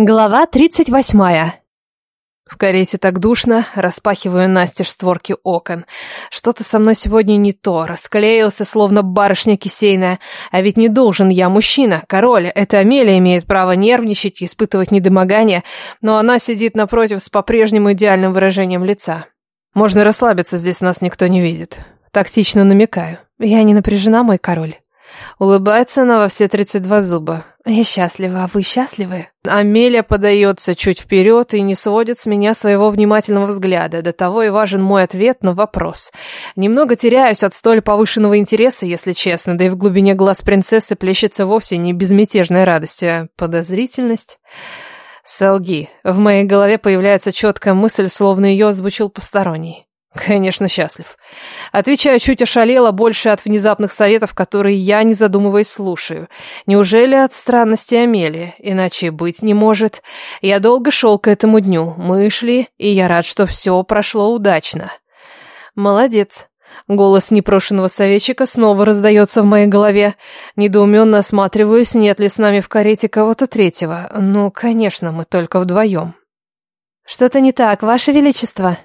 Глава тридцать восьмая. В карете так душно, распахиваю настежь створки окон. Что-то со мной сегодня не то, расклеился, словно барышня кисейная. А ведь не должен я, мужчина, король. Это Амелия имеет право нервничать и испытывать недомогание, но она сидит напротив с по-прежнему идеальным выражением лица. Можно расслабиться, здесь нас никто не видит. Тактично намекаю. Я не напряжена, мой король. Улыбается она во все тридцать два зуба. Я счастлива, а вы счастливы? Амелия подается чуть вперед и не сводит с меня своего внимательного взгляда. До того и важен мой ответ на вопрос. Немного теряюсь от столь повышенного интереса, если честно, да и в глубине глаз принцессы плещется вовсе не безмятежная радость, а подозрительность. Солги. В моей голове появляется четкая мысль, словно ее озвучил посторонний. Конечно, счастлив. Отвечаю, чуть ошалела, больше от внезапных советов, которые я, не задумываясь, слушаю. Неужели от странности Амелии? Иначе быть не может. Я долго шел к этому дню. Мы шли, и я рад, что все прошло удачно. Молодец. Голос непрошенного советчика снова раздается в моей голове. Недоуменно осматриваюсь, нет ли с нами в карете кого-то третьего. Ну, конечно, мы только вдвоем. «Что-то не так, Ваше Величество?»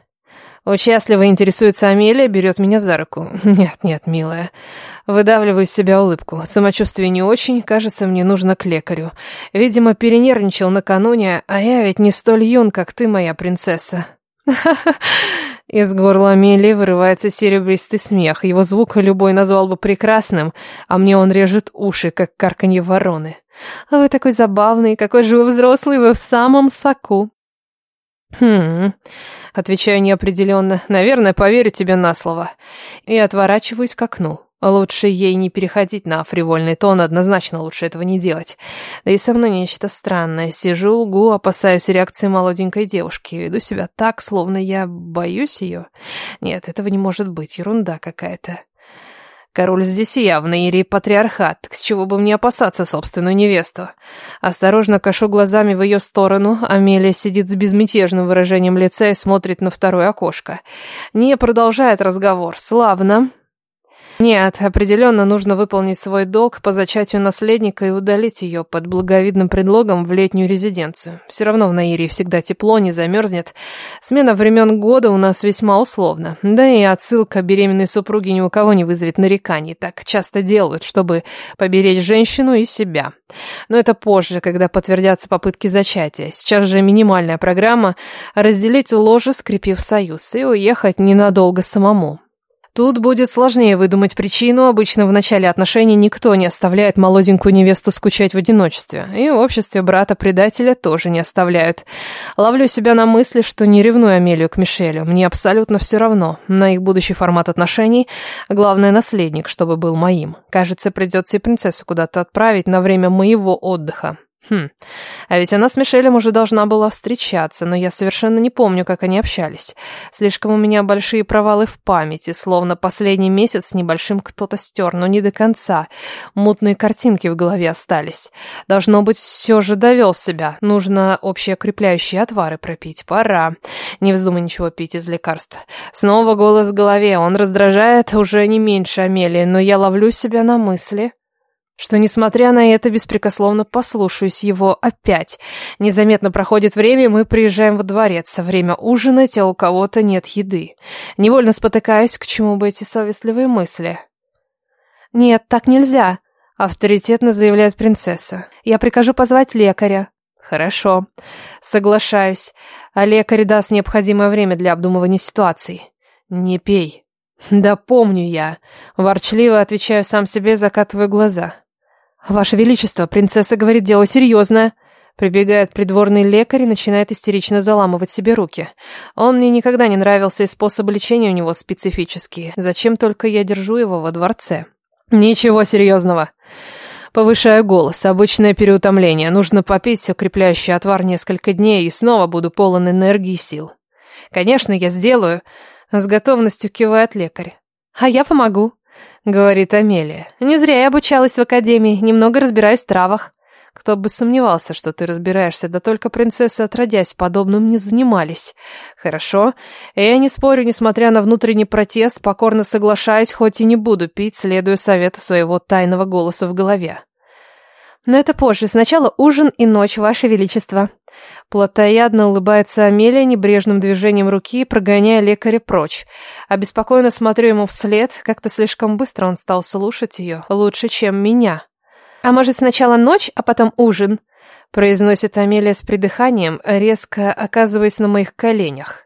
Участливо интересуется Амелия, берет меня за руку. Нет, нет, милая. Выдавливаю из себя улыбку. Самочувствие не очень, кажется, мне нужно к лекарю. Видимо, перенервничал накануне, а я ведь не столь юн, как ты, моя принцесса. Из горла Амелии вырывается серебристый смех. Его звук любой назвал бы прекрасным, а мне он режет уши, как карканье вороны. А вы такой забавный, какой же вы взрослый, вы в самом соку. Хм... Отвечаю неопределенно. Наверное, поверю тебе на слово. И отворачиваюсь к окну. Лучше ей не переходить на фривольный тон, однозначно лучше этого не делать. Да и со мной нечто странное. Сижу, лгу, опасаюсь реакции молоденькой девушки. Веду себя так, словно я боюсь ее. Нет, этого не может быть, ерунда какая-то. Король здесь явно ирий патриархат, с чего бы мне опасаться собственную невесту. Осторожно кашу глазами в ее сторону, Амелия сидит с безмятежным выражением лица и смотрит на второе окошко. Не продолжает разговор. Славно. Нет, определенно нужно выполнить свой долг по зачатию наследника и удалить ее под благовидным предлогом в летнюю резиденцию. Все равно в Наире всегда тепло, не замерзнет. Смена времен года у нас весьма условна. Да и отсылка беременной супруги ни у кого не вызовет нареканий. Так часто делают, чтобы поберечь женщину и себя. Но это позже, когда подтвердятся попытки зачатия. Сейчас же минимальная программа – разделить ложе, скрепив союз, и уехать ненадолго самому. Тут будет сложнее выдумать причину. Обычно в начале отношений никто не оставляет молоденькую невесту скучать в одиночестве. И в обществе брата-предателя тоже не оставляют. Ловлю себя на мысли, что не ревную Амелию к Мишелю. Мне абсолютно все равно на их будущий формат отношений. Главное, наследник, чтобы был моим. Кажется, придется и принцессу куда-то отправить на время моего отдыха. Хм, а ведь она с Мишелем уже должна была встречаться, но я совершенно не помню, как они общались. Слишком у меня большие провалы в памяти, словно последний месяц с небольшим кто-то стер, но не до конца. Мутные картинки в голове остались. Должно быть, все же довел себя. Нужно общеокрепляющие отвары пропить. Пора. Не вздумай ничего пить из лекарств. Снова голос в голове. Он раздражает уже не меньше Амелии, но я ловлю себя на мысли что, несмотря на это, беспрекословно послушаюсь его опять. Незаметно проходит время, мы приезжаем во дворец. Время ужинать, а у кого-то нет еды. Невольно спотыкаюсь, к чему бы эти совестливые мысли. «Нет, так нельзя», — авторитетно заявляет принцесса. «Я прикажу позвать лекаря». «Хорошо. Соглашаюсь. А лекарь даст необходимое время для обдумывания ситуаций. Не пей». «Да помню я». Ворчливо отвечаю сам себе, закатываю глаза. «Ваше Величество, принцесса говорит, дело серьезное». Прибегает придворный лекарь и начинает истерично заламывать себе руки. Он мне никогда не нравился, и способы лечения у него специфические. Зачем только я держу его во дворце? Ничего серьезного. Повышаю голос. Обычное переутомление. Нужно попить укрепляющий отвар несколько дней, и снова буду полон энергии и сил. Конечно, я сделаю. С готовностью кивает лекарь. А я помогу. — говорит Амелия. «Не зря я обучалась в академии, немного разбираюсь в травах». «Кто бы сомневался, что ты разбираешься, да только принцессы, отродясь, подобным не занимались». «Хорошо. Я не спорю, несмотря на внутренний протест, покорно соглашаюсь, хоть и не буду пить, следуя совету своего тайного голоса в голове». «Но это позже. Сначала ужин и ночь, Ваше Величество». Платоядно улыбается Амелия небрежным движением руки, прогоняя лекаря прочь. Обеспокоенно смотрю ему вслед, как-то слишком быстро он стал слушать ее, лучше, чем меня. «А может, сначала ночь, а потом ужин?» произносит Амелия с придыханием, резко оказываясь на моих коленях.